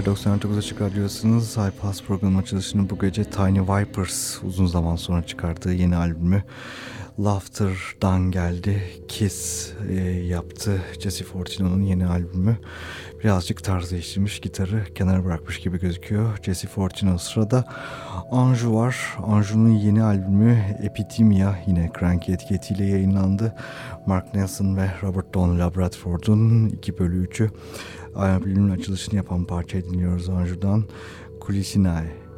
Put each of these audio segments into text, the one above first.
geceler 99 Açık Radyosu'nuz. iPass programı açılışını bu gece Tiny Vipers uzun zaman sonra çıkardığı yeni albümü Laughter'dan geldi. Kiss e, yaptı. Jesse Fortino'nun yeni albümü. Birazcık tarz değiştirmiş. Gitarı kenara bırakmış gibi gözüküyor. Jesse Fortino sırada Anju var. Anju'nun yeni albümü Epitimia yine Cranky etiketiyle yayınlandı. Mark Nelson ve Robert Don Labradford'un 2 bölü 3'ü albümün açılışını yapan parçayı dinliyoruz Anju'dan Kulisinae.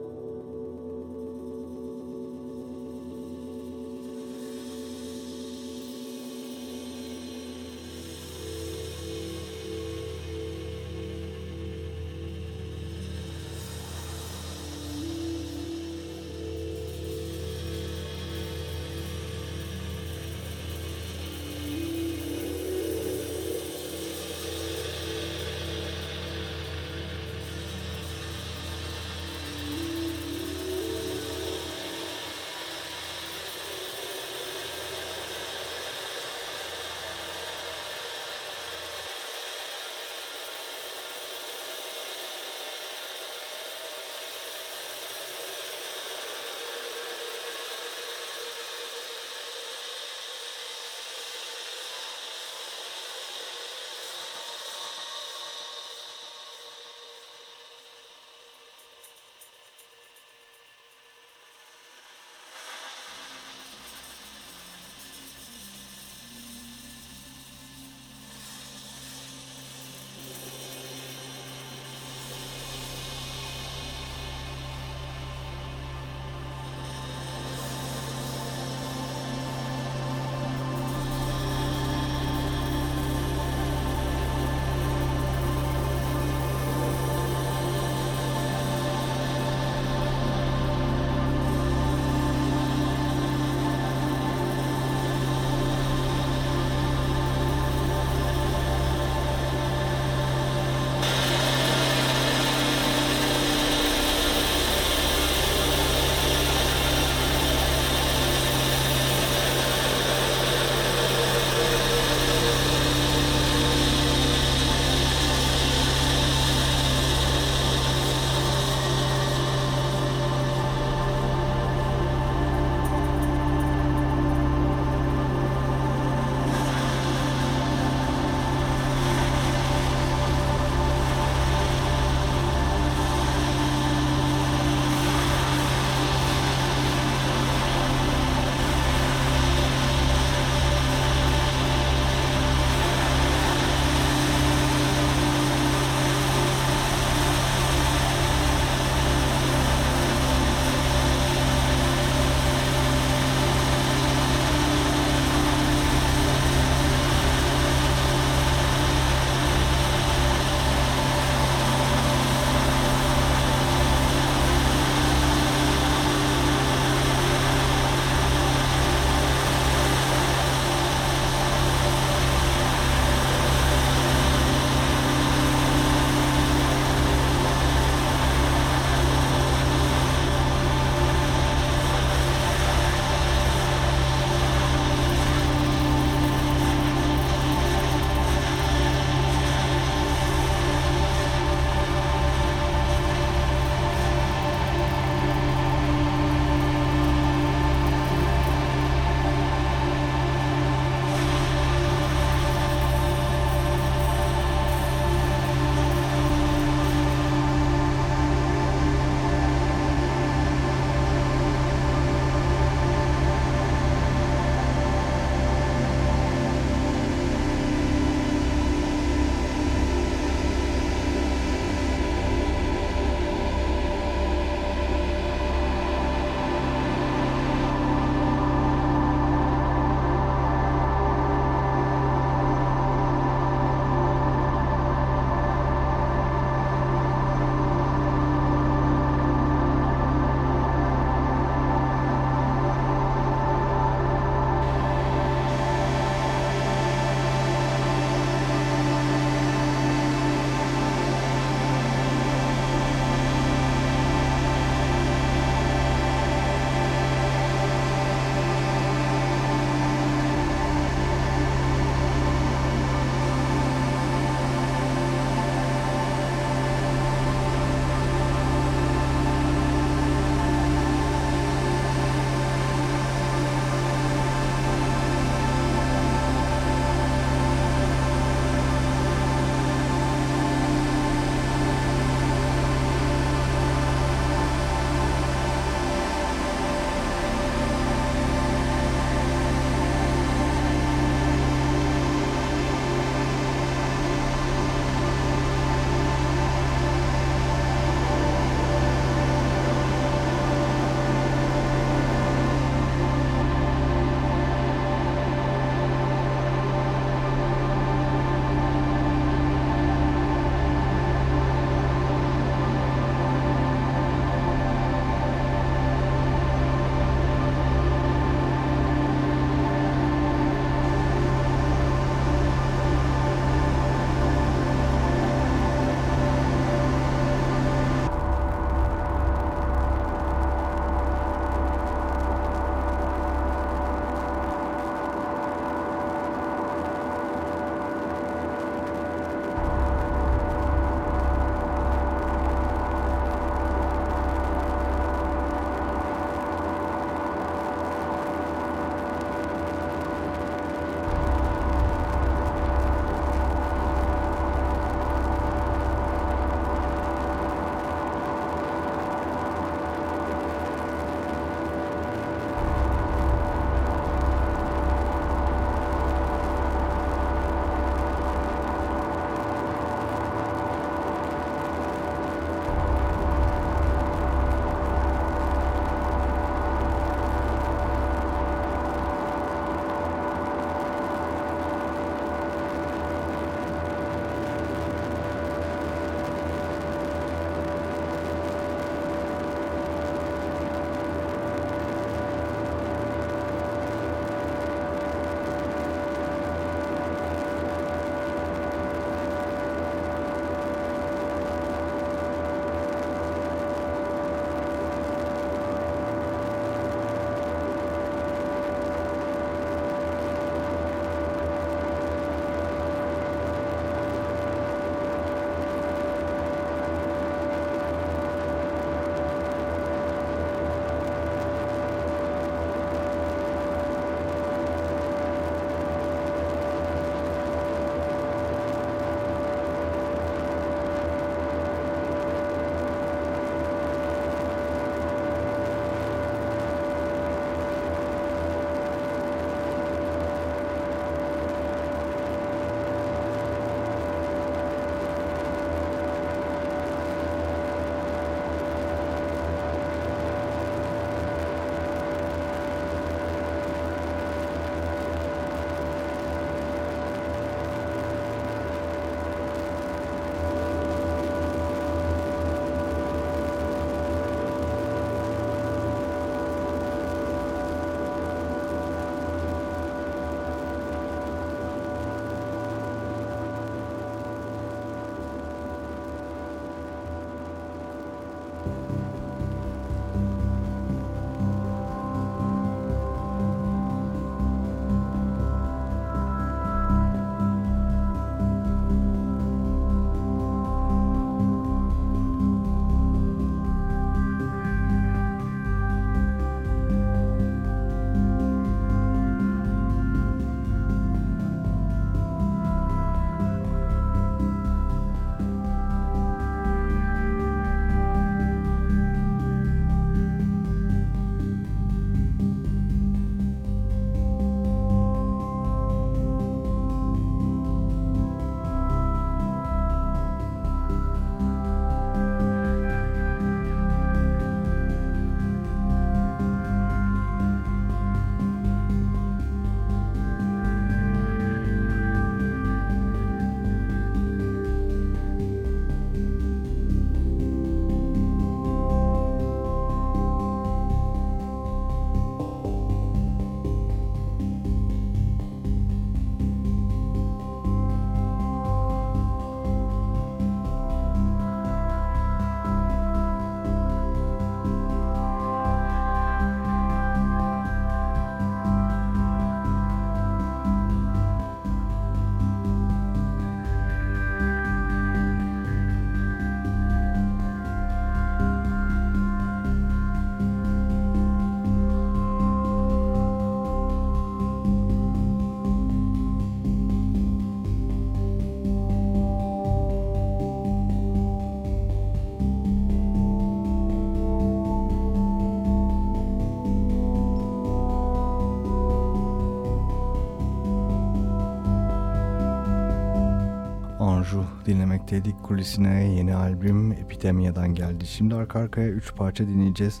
Dinlemekteydik. Kulisine yeni albüm Epidemia'dan geldi. Şimdi arka arkaya 3 parça dinleyeceğiz.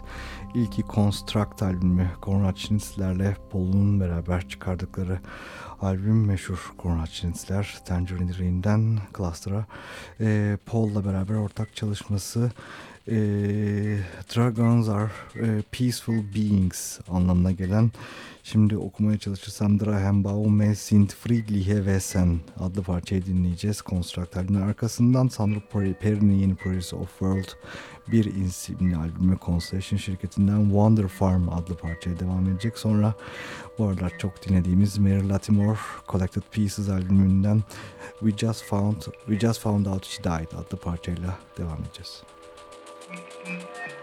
İlki Construct albümü. Konrad Schnitzler'le Paul'un beraber çıkardıkları albüm meşhur Konrad Schnitzler. Tangerine Dream'den Cluster'a. E, Paul'la beraber ortak çalışması e, Dragons are e, peaceful beings anlamına gelen Şimdi okumaya çalışırsam Drachenbaume sind friedliche Wesen adlı parçayı dinleyeceğiz. Construct albümünün arkasından Sandro Peri'nin yeni projesi Of World bir isimli albümü Constellation şirketinden Wonder Farm adlı parçaya devam edecek. Sonra bu aralar çok dinlediğimiz Mary Latimore Collected Pieces albümünden We Just Found We Just Found Out She Died adlı parçayla devam edeceğiz. Thank you.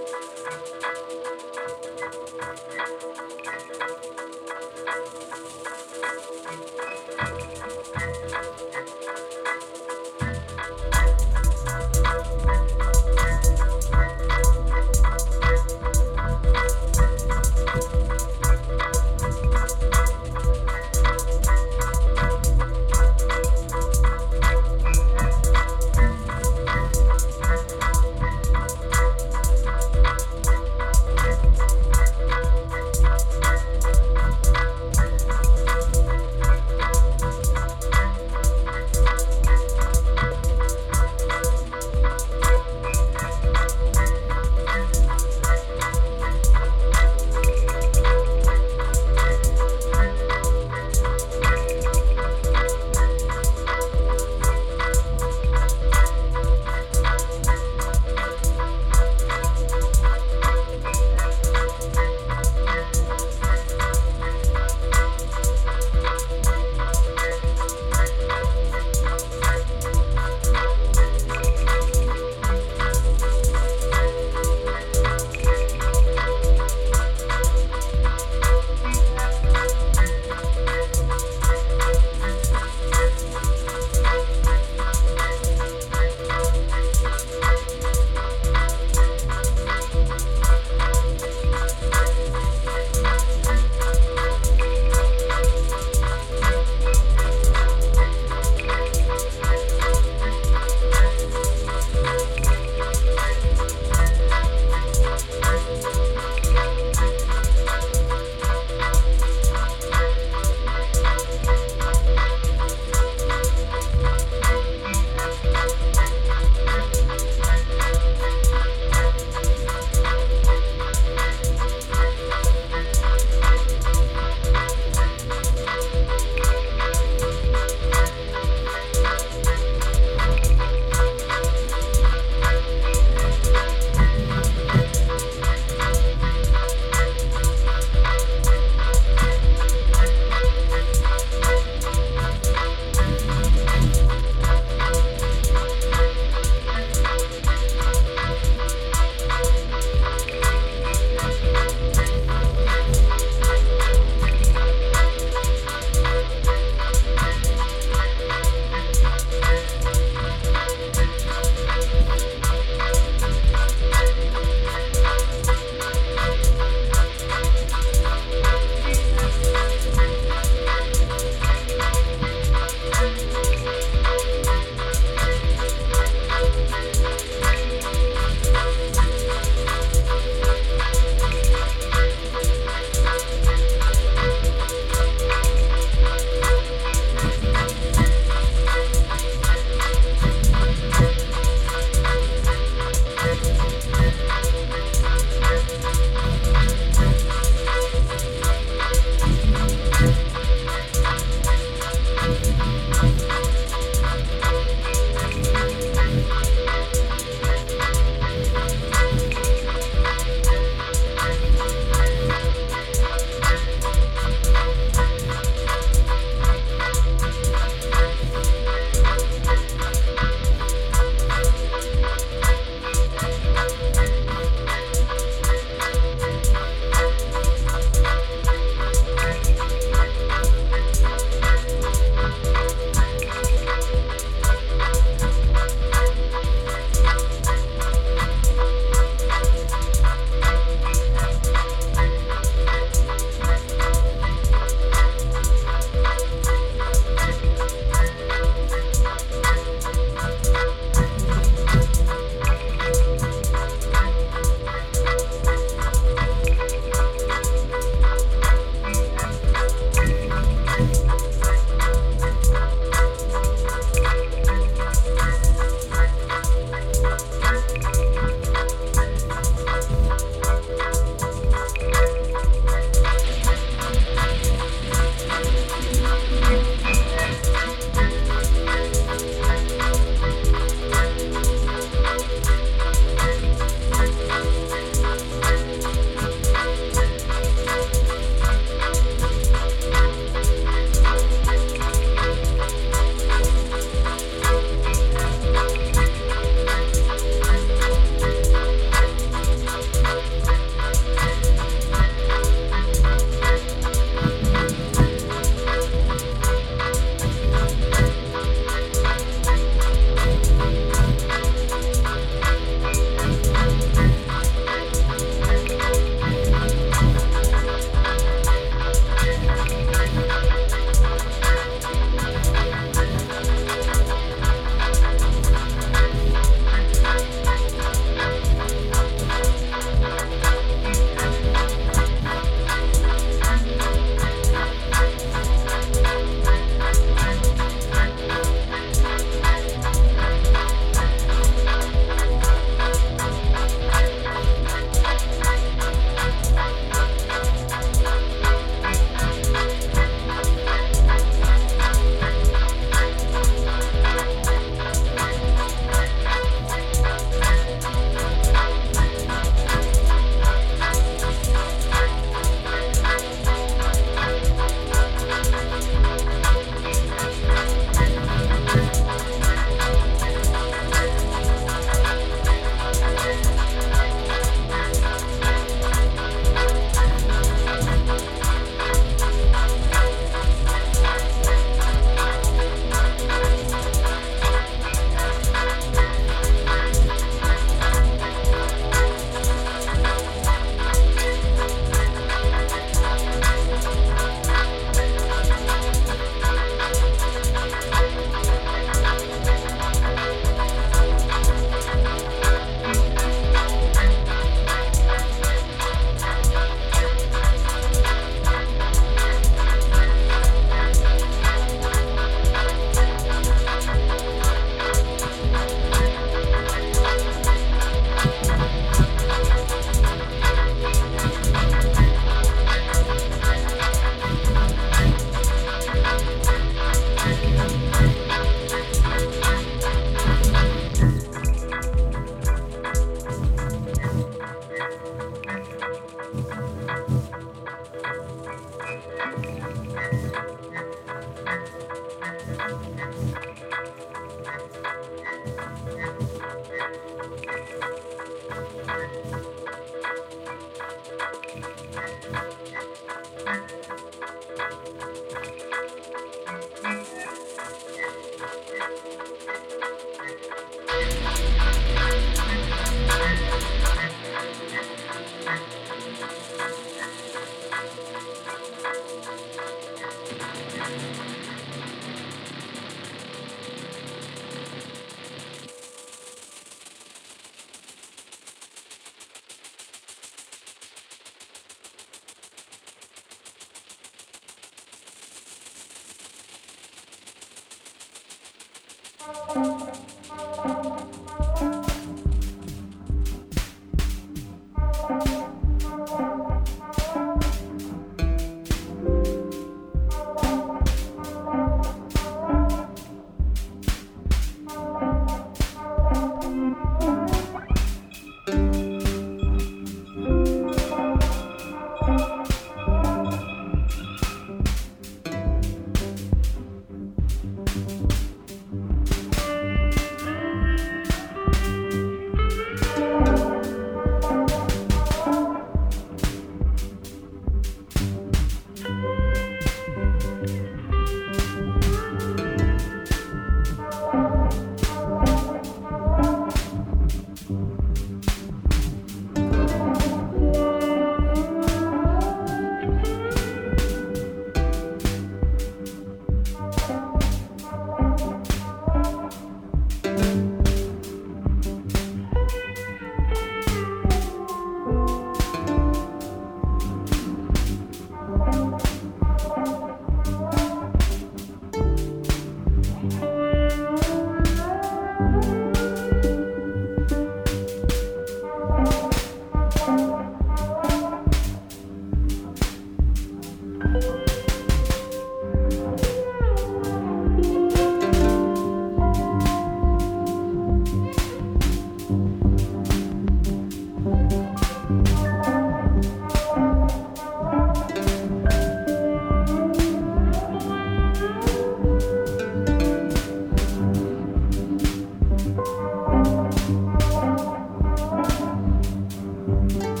Bye.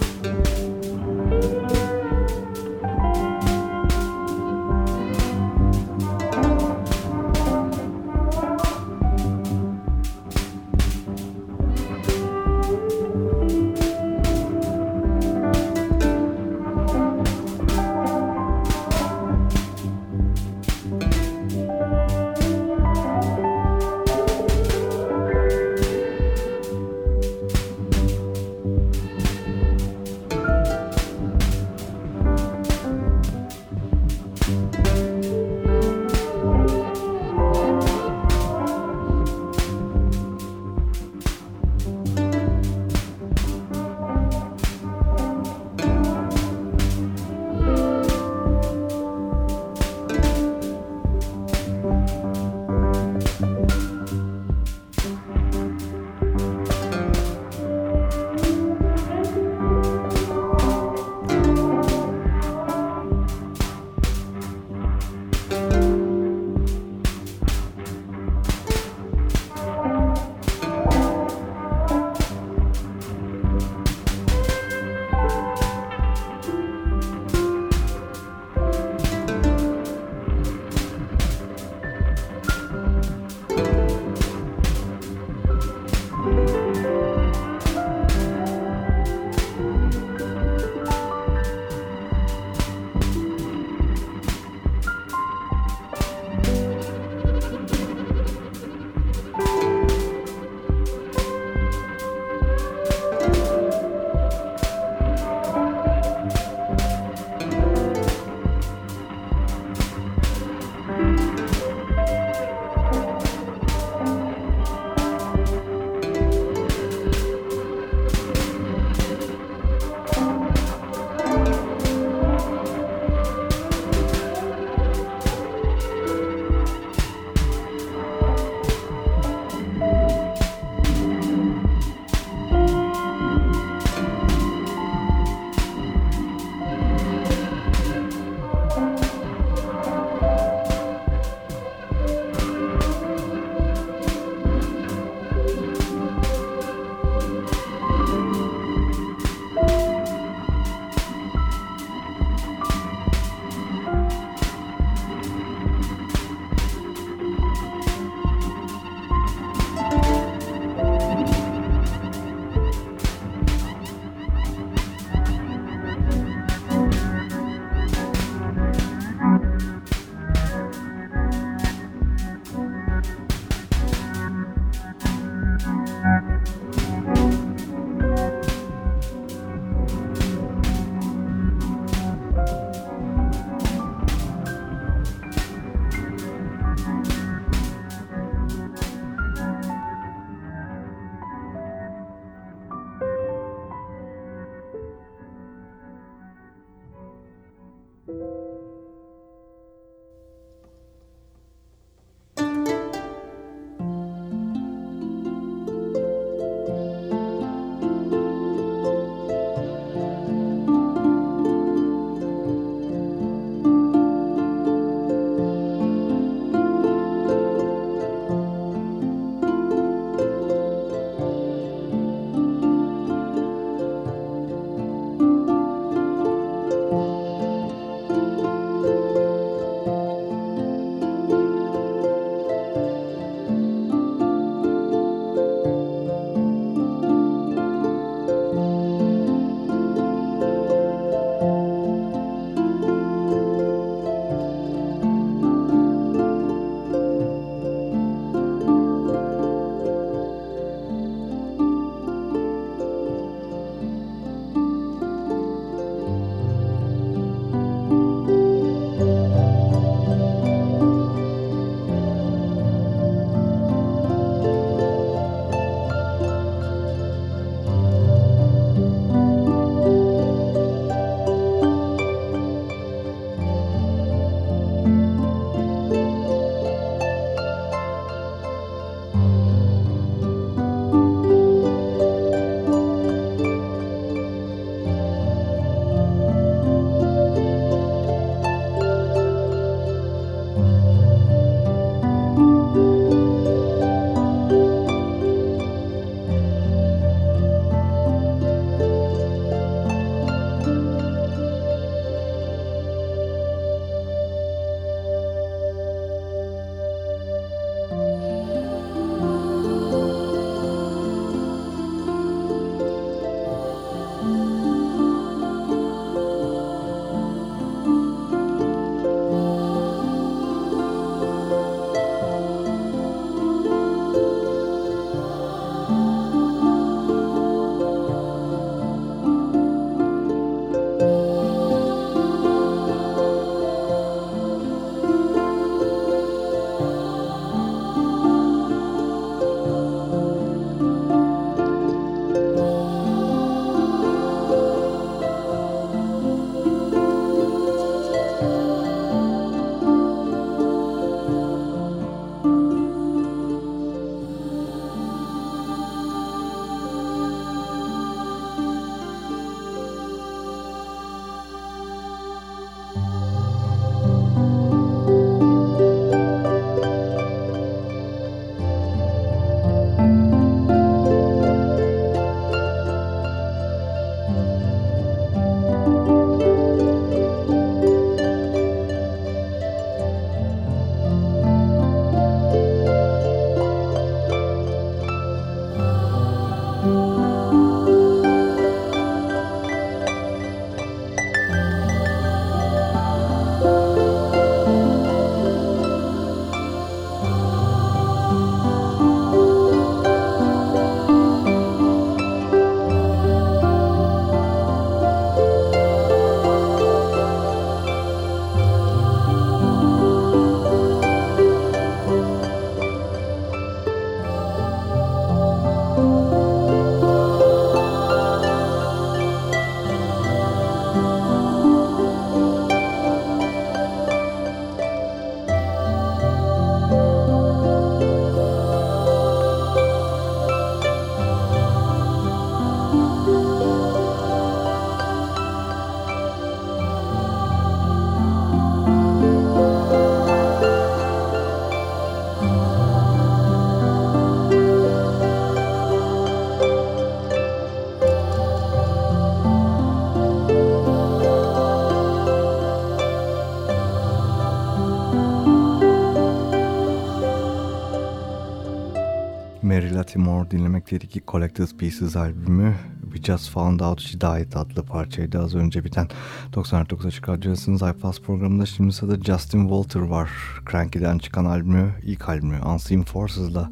Timor dinlemekteydik. Collected Pieces albümü We Just Found Out She Died adlı parçaydı. Az önce biten 99 Açık Radyosu'nun iPass programında şimdi sırada Justin Walter var. Cranky'den çıkan albümü, ilk albümü Unseen Forces'la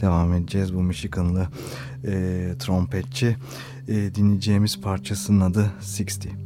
devam edeceğiz. Bu Michiganlı e, trompetçi. E, dinleyeceğimiz parçasının adı 60.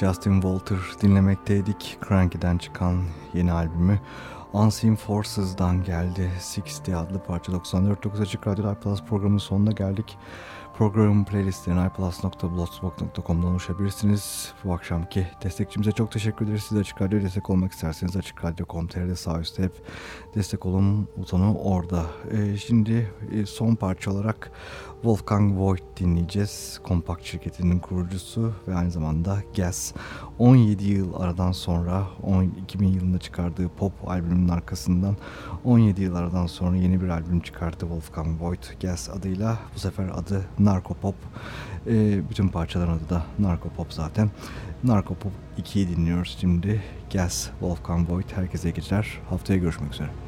Justin Walter dinlemekteydik. Cranky'den çıkan yeni albümü Unseen Forces'dan geldi. 60 adlı parça 94.9 Açık Radyo Plus programının sonuna geldik. Programın playlistlerine iPlus.blogspot.com'dan ulaşabilirsiniz. Bu akşamki destekçimize çok teşekkür ederiz. Siz Açık Radyo destek olmak isterseniz Açık Radyo.com.tr'de sağ üstte hep destek olun butonu orada. Ee, şimdi e, son parça olarak Wolfgang Voigt dinleyeceğiz. Kompakt şirketinin kurucusu ve aynı zamanda Gas. 17 yıl aradan sonra 2000 yılında çıkardığı pop albümünün arkasından 17 yıl aradan sonra yeni bir albüm çıkardı Wolfgang Voigt Gas adıyla. Bu sefer adı Narkopop. E, bütün parçaların adı da Narkopop zaten. Narkopop 2'yi dinliyoruz şimdi. Gas, Wolfgang Voigt. Herkese geceler. Haftaya görüşmek üzere.